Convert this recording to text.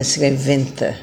esgrimenta